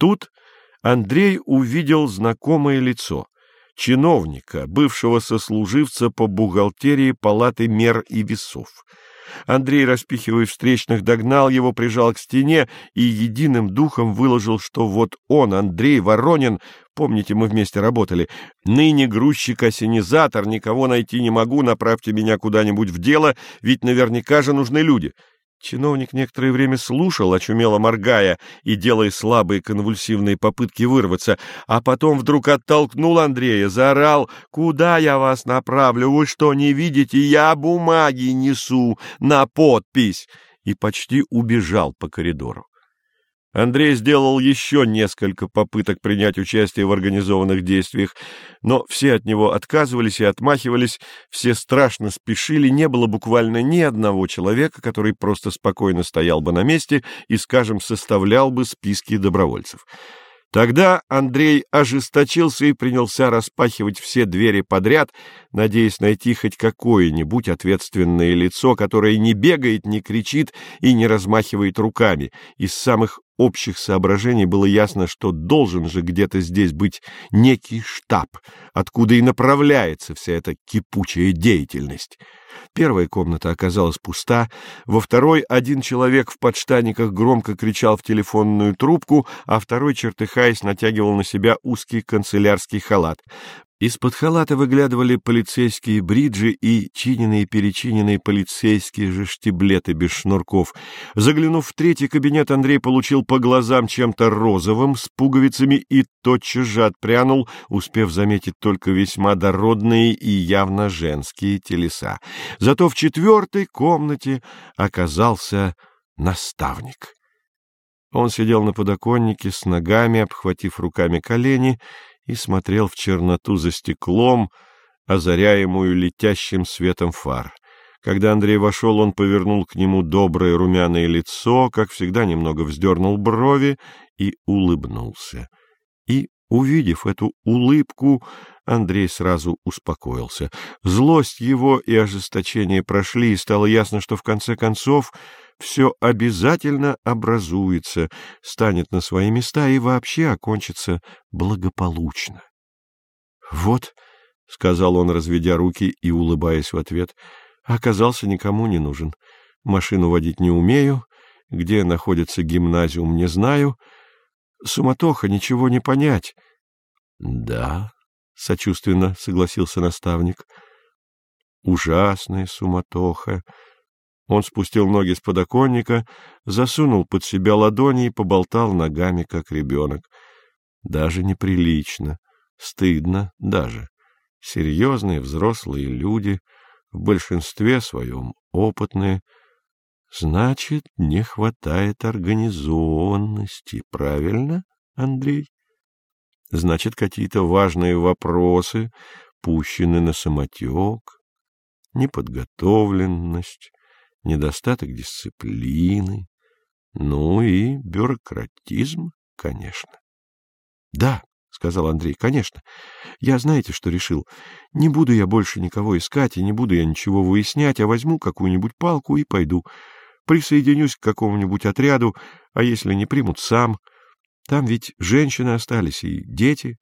Тут Андрей увидел знакомое лицо — чиновника, бывшего сослуживца по бухгалтерии палаты мер и весов — Андрей, распихивая встречных, догнал его, прижал к стене и единым духом выложил, что вот он, Андрей Воронин, помните, мы вместе работали, ныне грузчик-осенизатор, никого найти не могу, направьте меня куда-нибудь в дело, ведь наверняка же нужны люди. Чиновник некоторое время слушал, очумело моргая и делая слабые конвульсивные попытки вырваться, а потом вдруг оттолкнул Андрея, заорал «Куда я вас направлю? Вы что, не видите? Я бумаги несу на подпись!» и почти убежал по коридору. Андрей сделал еще несколько попыток принять участие в организованных действиях, но все от него отказывались и отмахивались, все страшно спешили, не было буквально ни одного человека, который просто спокойно стоял бы на месте и, скажем, составлял бы списки добровольцев. Тогда Андрей ожесточился и принялся распахивать все двери подряд, надеясь найти хоть какое-нибудь ответственное лицо, которое не бегает, не кричит и не размахивает руками. Из самых общих соображений было ясно, что должен же где-то здесь быть некий штаб, откуда и направляется вся эта кипучая деятельность. Первая комната оказалась пуста, во второй один человек в подштаниках громко кричал в телефонную трубку, а второй, чертыхаясь, натягивал на себя узкий канцелярский халат. Из-под халата выглядывали полицейские бриджи и чиненные-перечиненные полицейские же штиблеты без шнурков. Заглянув в третий кабинет, Андрей получил по глазам чем-то розовым с пуговицами и тотчас же отпрянул, успев заметить только весьма дородные и явно женские телеса. Зато в четвертой комнате оказался наставник. Он сидел на подоконнике с ногами, обхватив руками колени, и смотрел в черноту за стеклом, озаряемую летящим светом фар. Когда Андрей вошел, он повернул к нему доброе румяное лицо, как всегда немного вздернул брови и улыбнулся. И, увидев эту улыбку, Андрей сразу успокоился. Злость его и ожесточение прошли, и стало ясно, что в конце концов все обязательно образуется, станет на свои места и вообще окончится благополучно. — Вот, — сказал он, разведя руки и улыбаясь в ответ, — оказался никому не нужен. Машину водить не умею, где находится гимназиум не знаю. Суматоха, ничего не понять. — Да, — сочувственно согласился наставник, — ужасная суматоха. Он спустил ноги с подоконника, засунул под себя ладони и поболтал ногами, как ребенок. Даже неприлично, стыдно даже. Серьезные взрослые люди, в большинстве своем опытные. Значит, не хватает организованности, правильно, Андрей? Значит, какие-то важные вопросы пущены на самотек, неподготовленность, недостаток дисциплины, ну и бюрократизм, конечно. — Да, — сказал Андрей, — конечно. Я знаете, что решил? Не буду я больше никого искать, и не буду я ничего выяснять, а возьму какую-нибудь палку и пойду. Присоединюсь к какому-нибудь отряду, а если не примут, сам. Там ведь женщины остались и дети.